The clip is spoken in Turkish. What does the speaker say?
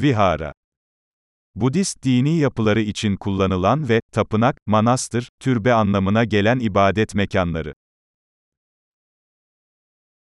Vihara Budist dini yapıları için kullanılan ve, tapınak, manastır, türbe anlamına gelen ibadet mekanları.